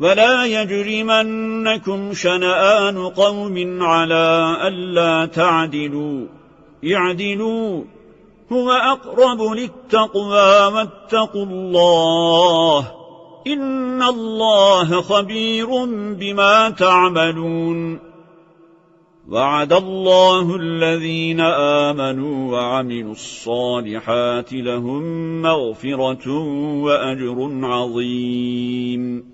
ولا يجرمنكم شنآن قوم على ألا تعدلوا. اعدلوا هو أقرب للتقوى واتقوا الله. إن الله خبير بما تعملون. وعد الله الذين آمنوا وعملوا الصالحات لهم مغفرة وأجر عظيم.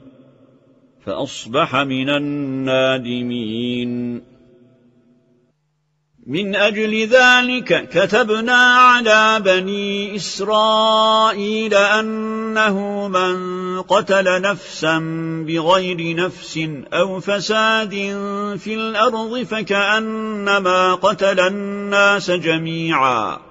فأصبح من النادمين. من أجل ذلك كتبنا على بني إسرائيل أنه من قتل نفسا بغير نفس أو فساد في الأرض فكأنما قتل الناس جميعا.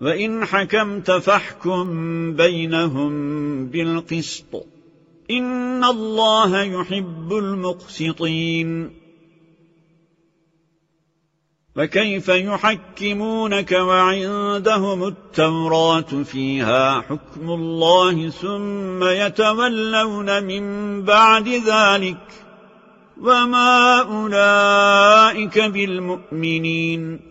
وإن حكمت فاحكم بينهم بالقسط. إن الله يحب المقسطين. فكيف يحكمونك وعندهم التوراة فيها حكم الله ثم يتولون من بعد ذلك؟ وما أولئك بالمؤمنين.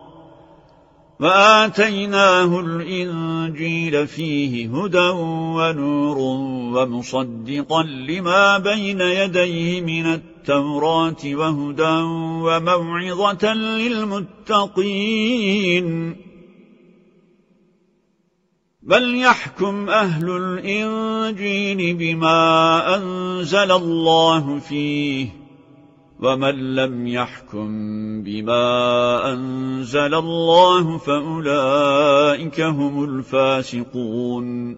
وآتيناه الإنجيل فيه هدى ونور ومصدقا لما بين يديه من التوراة وهدى وموعظة للمتقين. بل يحكم أهل الإنجيل بما أنزل الله فيه ومن لم يحكم بما أنزل الله فأولئك هم الفاسقون.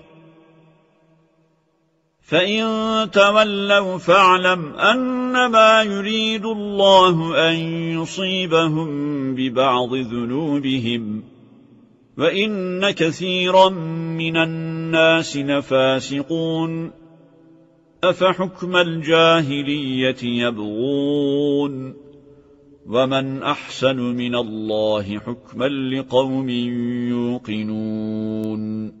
فإن تولوا فاعلم أنما يريد الله أن يصيبهم ببعض ذنوبهم وإن كثيرا من الناس نفاسقون أفحكم الجاهلية يبغون ومن أحسن من الله حكما لقوم يوقنون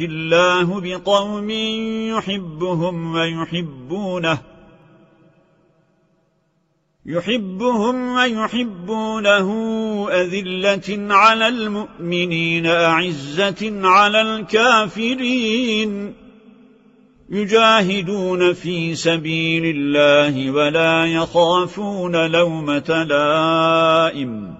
الله بقوم يحبهم ويحبونه يحبهم ويحبونه أذلة على المؤمنين أعزة على الكافرين يجاهدون في سبيل الله ولا يخافون لومة لائم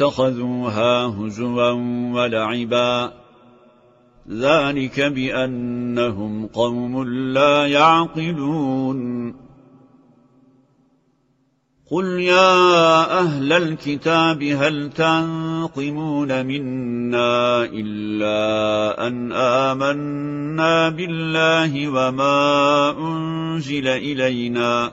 اتخذوها هزوا ولعبا. ذلك بأنهم قوم لا يعقلون. قل يا أهل الكتاب هل تنقمون منا إلا أن آمنا بالله وما أنزل إلينا؟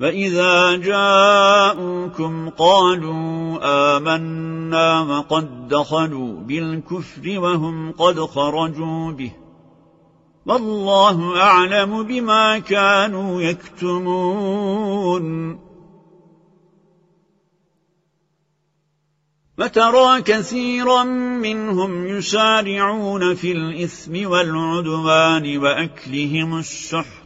فإذا جاءوكم قالوا آمنا وقد دخلوا بالكفر وهم قد خرجوا به والله أعلم بما كانوا يكتمون وترى كثيرا منهم يسارعون في الإثم والعدوان وأكلهم السحت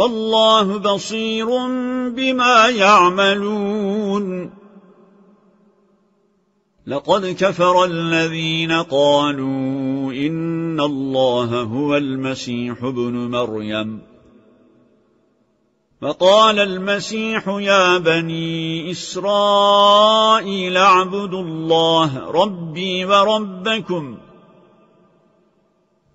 والله بصير بما يعملون. لقد كفر الذين قالوا إن الله هو المسيح ابن مريم. فقال المسيح يا بني إسرائيل اعبدوا الله ربي وربكم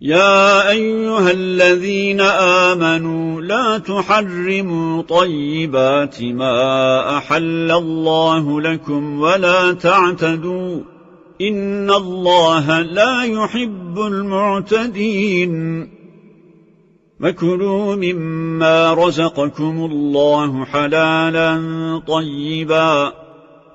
يا أيها الذين آمنوا لا تحرموا طيبات ما أحل الله لكم ولا تعتدوا إن الله لا يحب المعتدين. وكلوا مما رزقكم الله حلالا طيبا.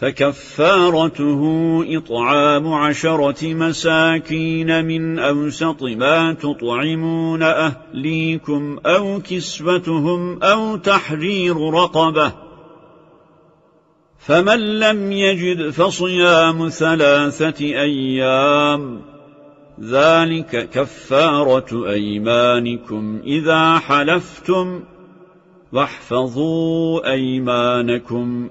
فكفارته إطعام عشرة مساكين من أوسط ما تطعمون أهليكم أو كسوتهم أو تحرير رقبة. فمن لم يجد فصيام ثلاثة أيام ذلك كفارة أيمانكم. إذا حلفتم واحفظوا أيمانكم.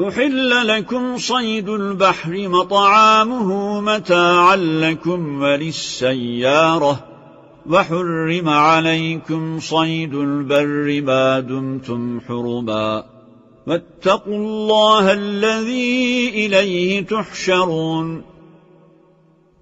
أحل لكم صيد البحر مطعامه متاعا لكم وللسيارة وحرم عليكم صيد البر ما دمتم حرما واتقوا الله الذي إليه تحشرون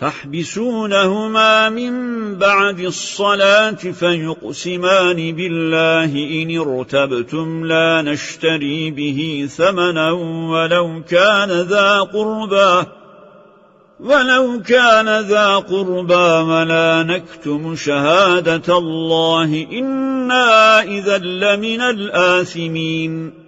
تحبسونهما من بعد الصلاة فيقسمان بالله إن ارتبتم لا نشتري به ثمنا ولو كان ذا قربا ولو كان ذا قربا ولا نكتم شهادة الله إنا إذا لمن الآثمين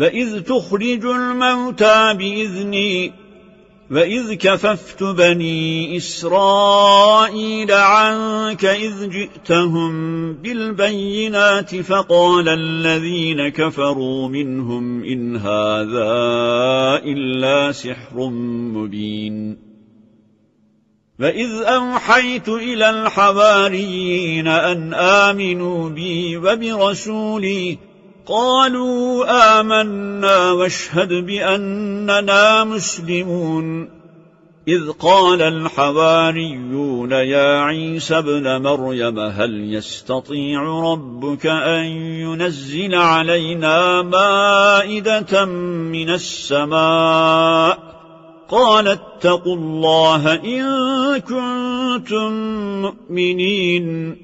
وإذ تخرج الموتى بإذني وإذ كففت بني إسرائيل عنك إذ جئتهم بالبينات فقال الذين كفروا منهم إن هذا إلا سحر مبين. وإذ أوحيت إلى الحواريين أن آمنوا بي وبرسولي قالوا آمنا واشهد بأننا مسلمون. إذ قال الحواريون يا عيسى ابن مريم هل يستطيع ربك أن ينزل علينا مائدة من السماء؟ قال اتقوا الله إن كنتم مؤمنين.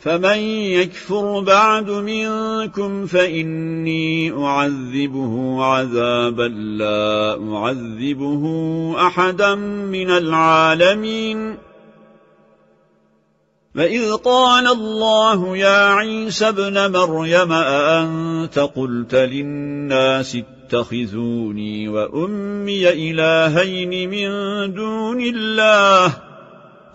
فمن يكفر بعد منكم فإني أعذبه عذابا لا أعذبه أحدا من العالمين فإذ قال الله يا عيسى ابن مريم أأنت قلت للناس اتخذوني وأمي إلهين من دون الله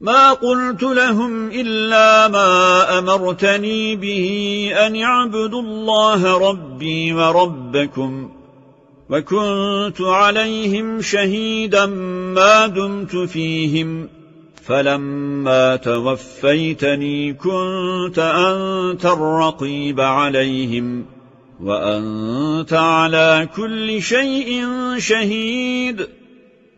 ما قلت لهم إلا ما أمرتني به أن يعبدوا الله ربي وربكم وكنت عليهم شهيدا ما دمت فيهم فلما توفيتني كنت أنت الرقيب عليهم وأنت على كل شيء شهيد